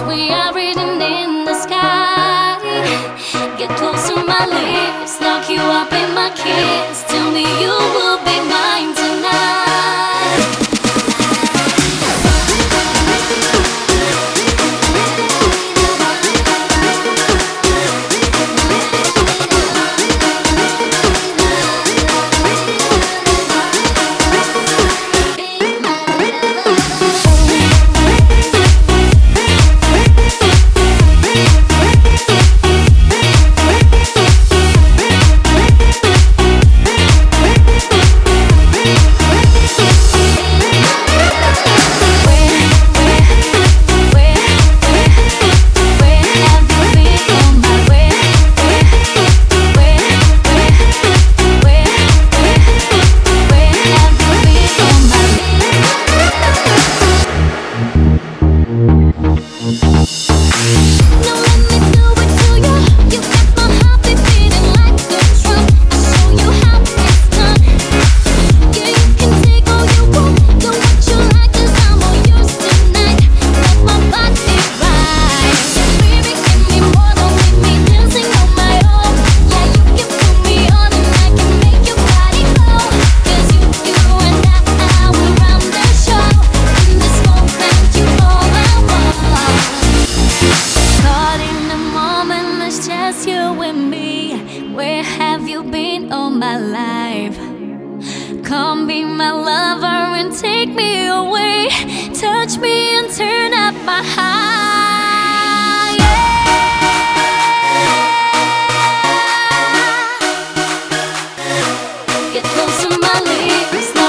we are reading in the sky. Get close to my lips, lock you up in my kiss. me. Where have you been all my life? Come be my lover and take me away. Touch me and turn up my heart. Get close to my lips.